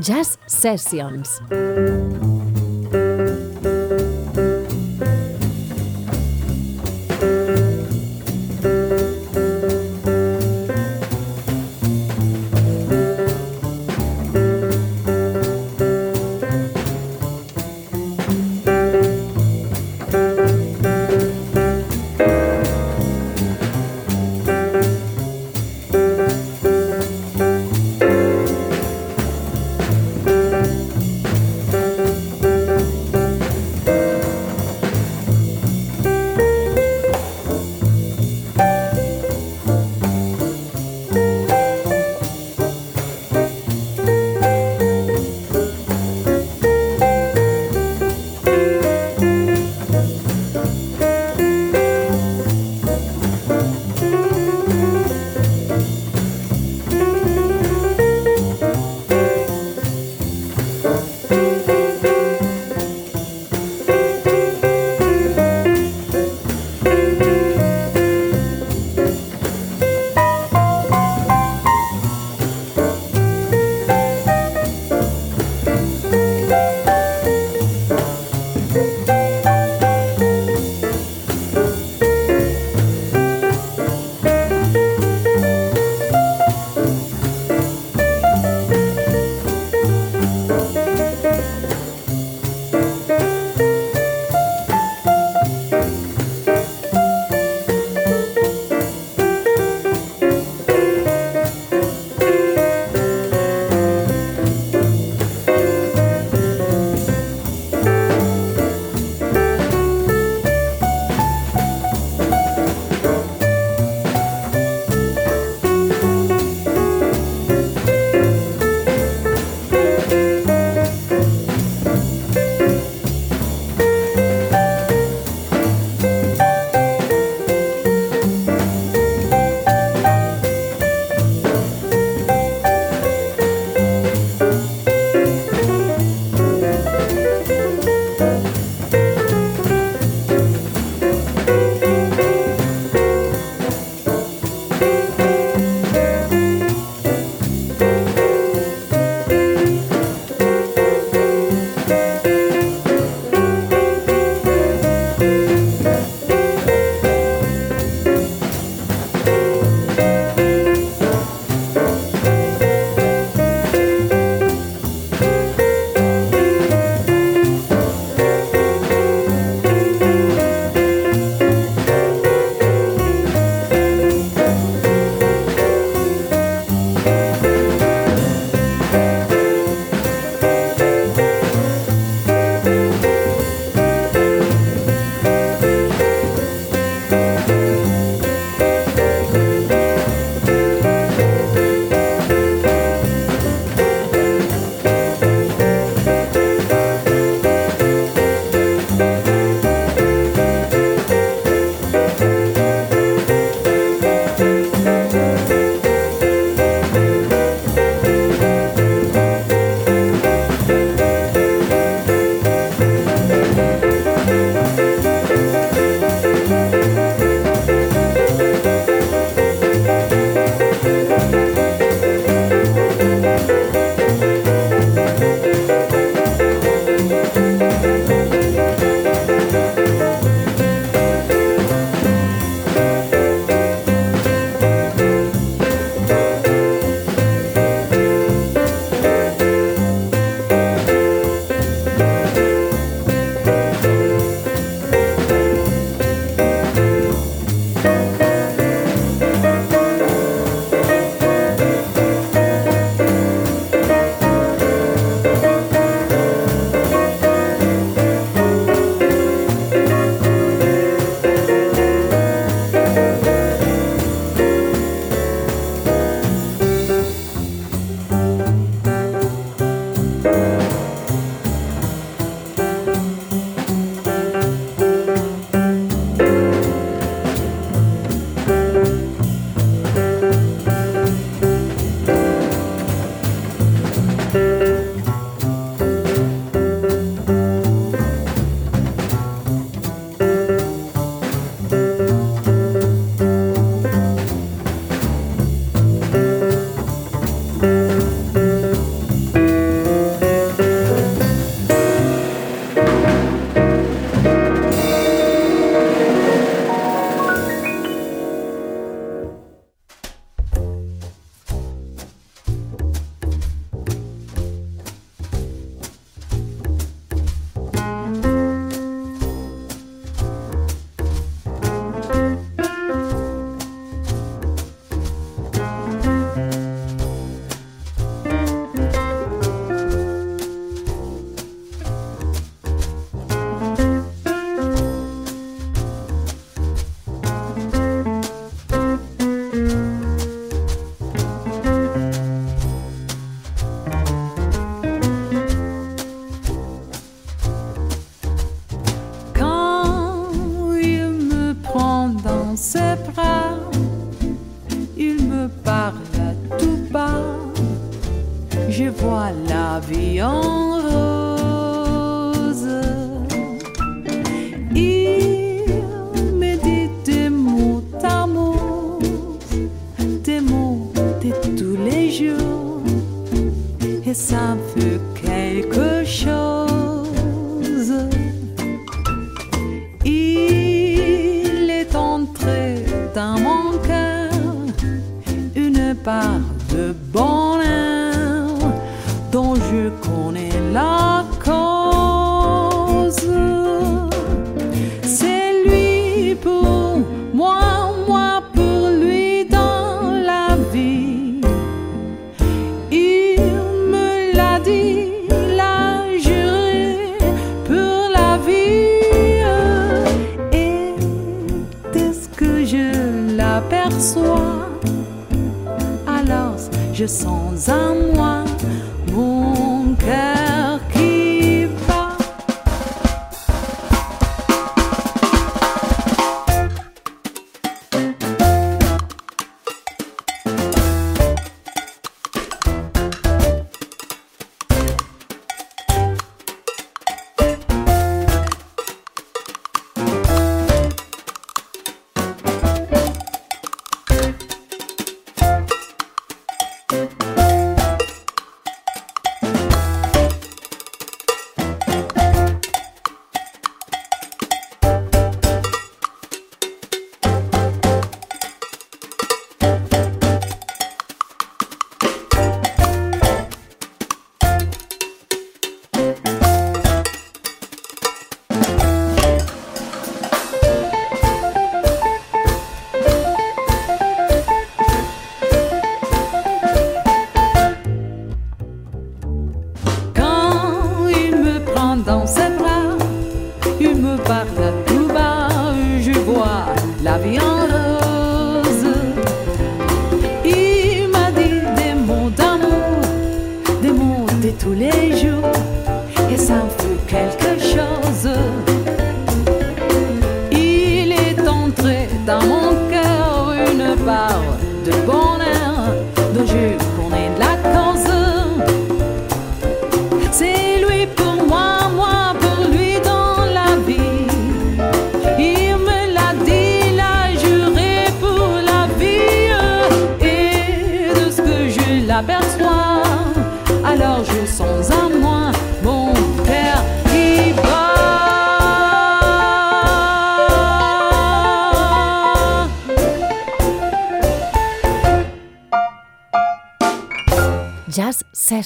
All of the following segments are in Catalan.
Jazz Sessions.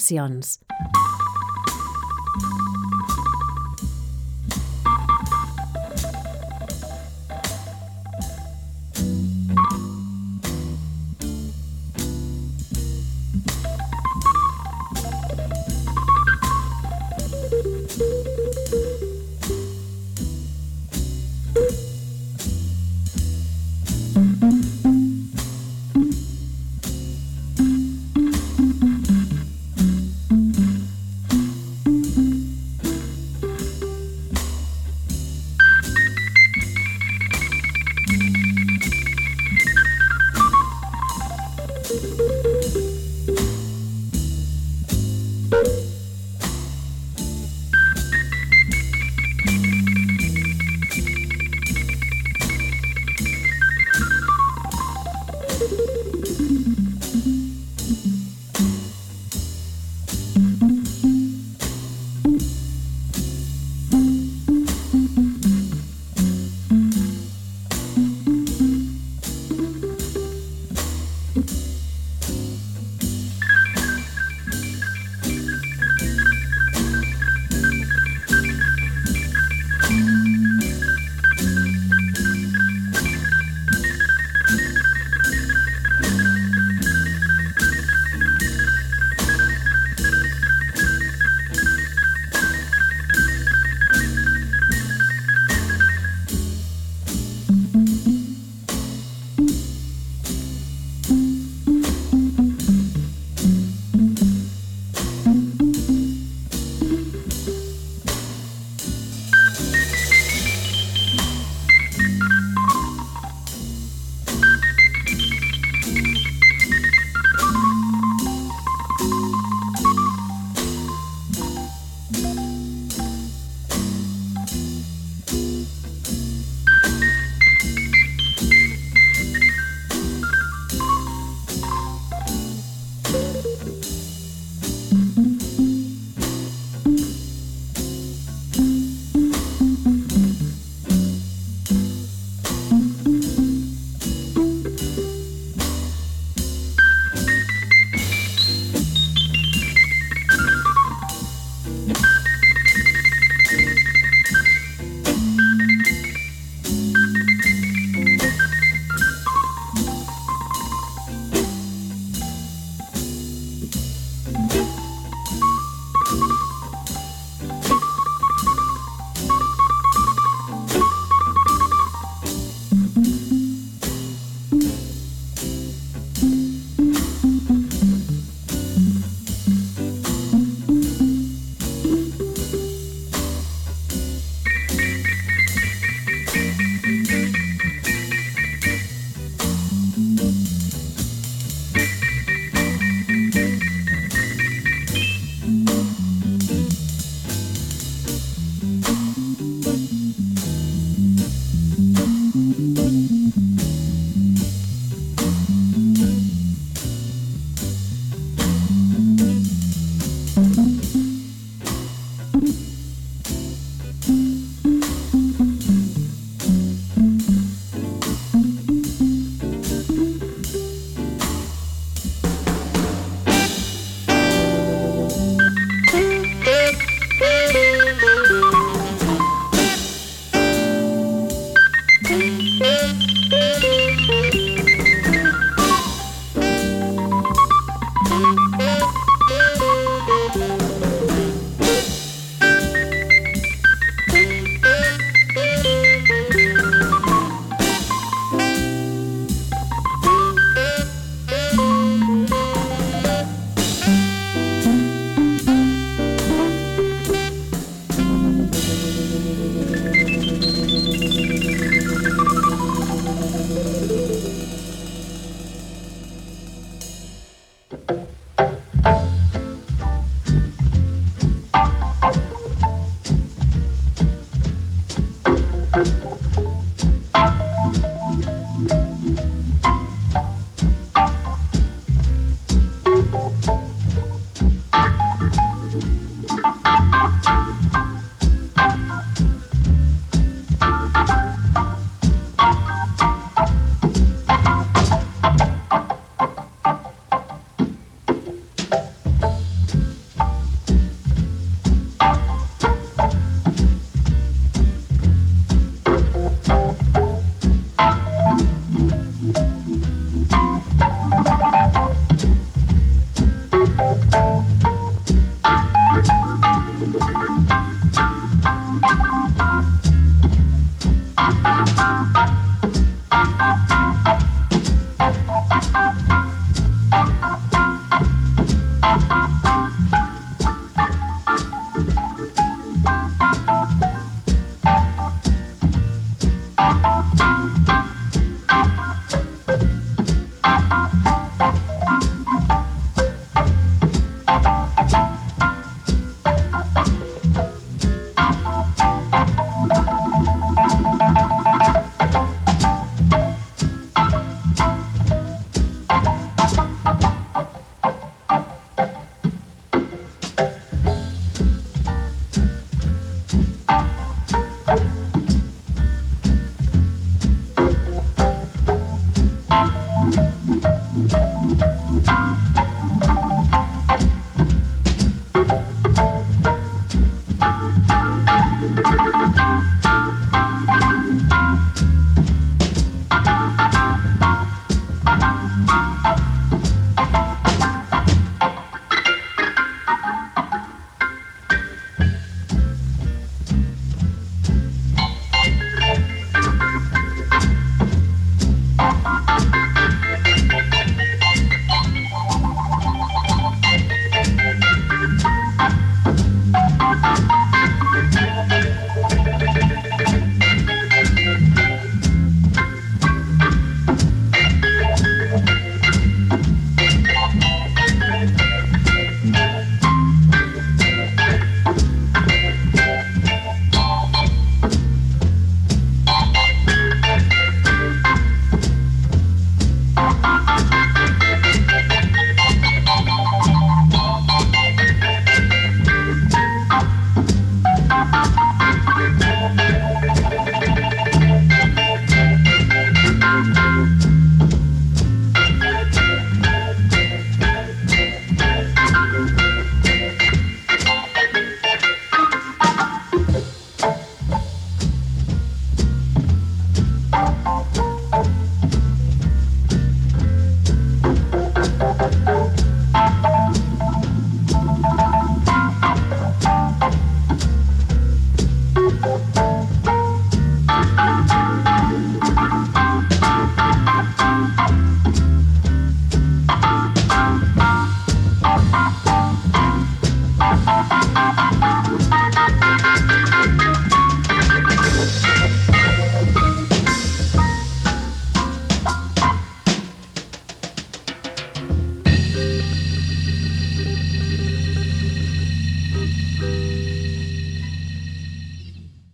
Jazz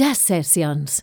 Jazz Sessions